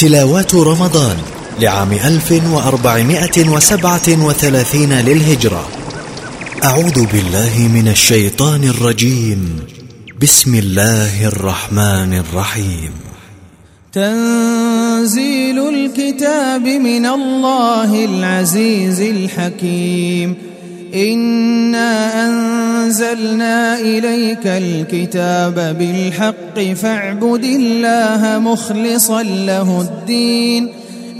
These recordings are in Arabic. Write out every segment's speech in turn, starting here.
تلاوات رمضان لعام 1437 للهجرة. أعوذ بالله من الشيطان الرجيم. بسم الله الرحمن الرحيم. تنزيل الكتاب من الله العزيز الحكيم. إنا أنزلنا إليك الكتاب بالحق فاعبد الله مخلصا له الدين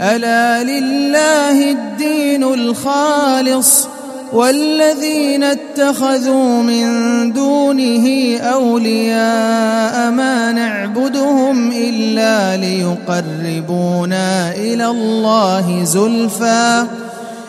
ألا لله الدين الخالص؟ والذين اتخذوا من دونه أولياء ما نعبدهم إلا ليقربونا إلى الله زلفاً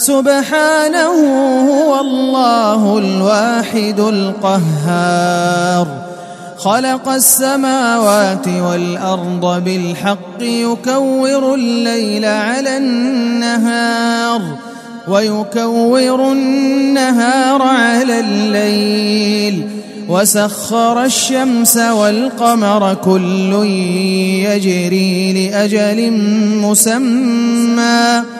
سبحانه هو الله الواحد القهار. خلق السماوات والأرض بالحق يكور الليل على النهار ويكور النهار على الليل. وسخر الشمس والقمر كل يجري لأجل مسمى.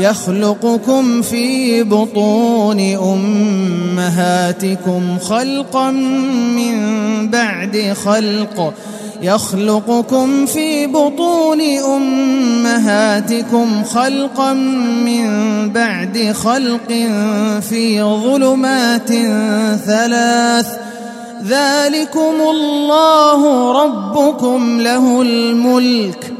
يخلقكم في بطون أمهاتكم خلقا من بعد خلق. يخلقكم في بطون أمهاتكم خلقا من بعد خلق في ظلمات ثلاث. ذلكم الله ربكم له الملك.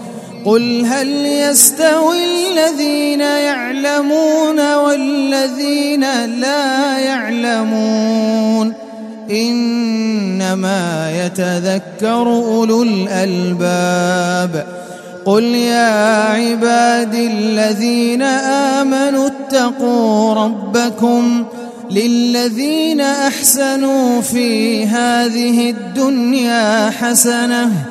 قل هل يستوي الذين يعلمون والذين لا يعلمون إنما يتذكر أولو الألباب قل يا عبادي الذين آمنوا اتقوا ربكم للذين أحسنوا في هذه الدنيا حسنةً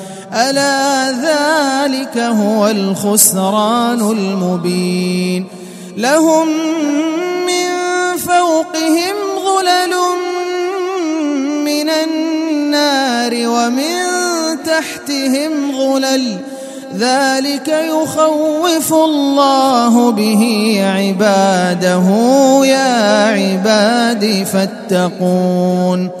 ألا ذلك هو الخسران المبين لهم من فوقهم ظلل من النار ومن تحتهم غلل ذلك يخوف الله به عباده يا عبادي فاتقون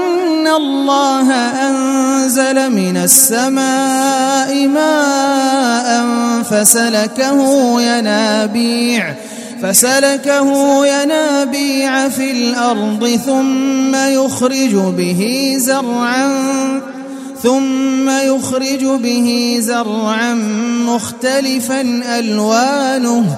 الله أنزل من السماء ماء فسلكه ينابيع فسلكه ينابيع في الأرض ثم يخرج به زرعا ثم يخرج به زرعا مختلفا ألوانه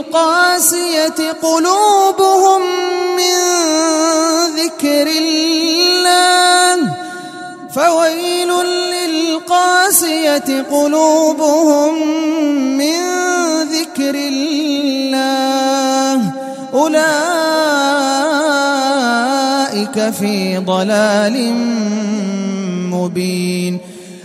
للقاسية قلوبهم من ذكر الله. فويل للقاسية قلوبهم من ذكر الله. أولئك في ضلال مبين.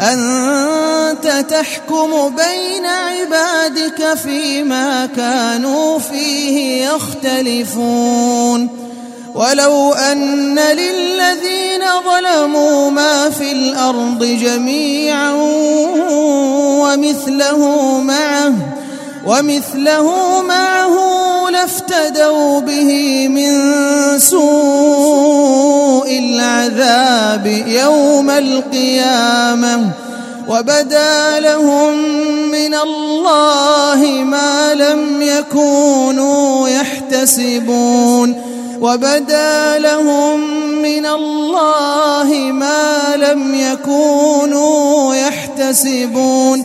أنت تحكم بين عبادك فيما كانوا فيه يختلفون. ولو أن للذين ظلموا ما في الأرض جميعا ومثله معه ومثله معه لافتدوا به من سوء العذاب يوم القيامة وبدا لهم من الله ما لم يكونوا يحتسبون وبدا لهم من الله ما لم يكونوا يحتسبون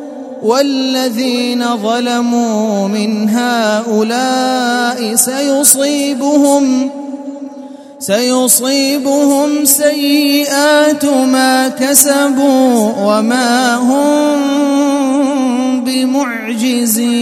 والذين ظلموا من هؤلاء سيصيبهم سيصيبهم سيئات ما كسبوا وما هم بمعجزين.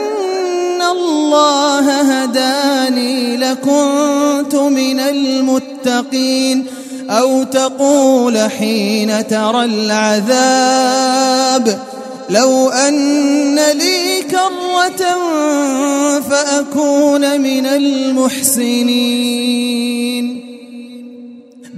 الله هداني لكنت من المتقين أو تقول حين ترى العذاب لو أن لي كرة فأكون من المحسنين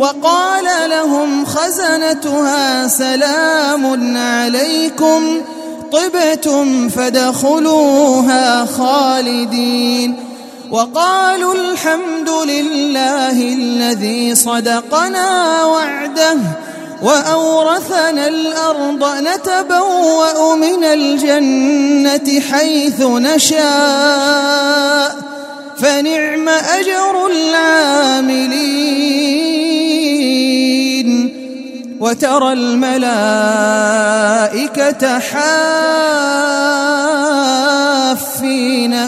وقال لهم خزنتها سلام عليكم طبتم فدخلوها خالدين. وقالوا الحمد لله الذي صدقنا وعده وأورثنا الأرض نتبوأ من الجنة حيث نشاء فنعم أجر العاملين. وترى الملائكة حافين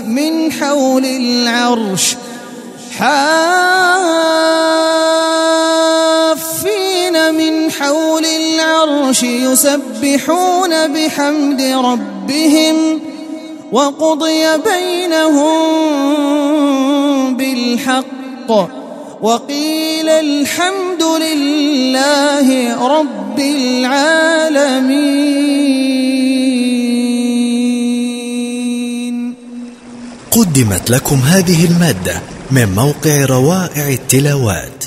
من حول العرش. حافين من حول العرش يسبحون بحمد ربهم وقضي بينهم بالحق. وقيل الحمد لله رب العالمين. قدمت لكم هذه المادة من موقع روائع التلاوات.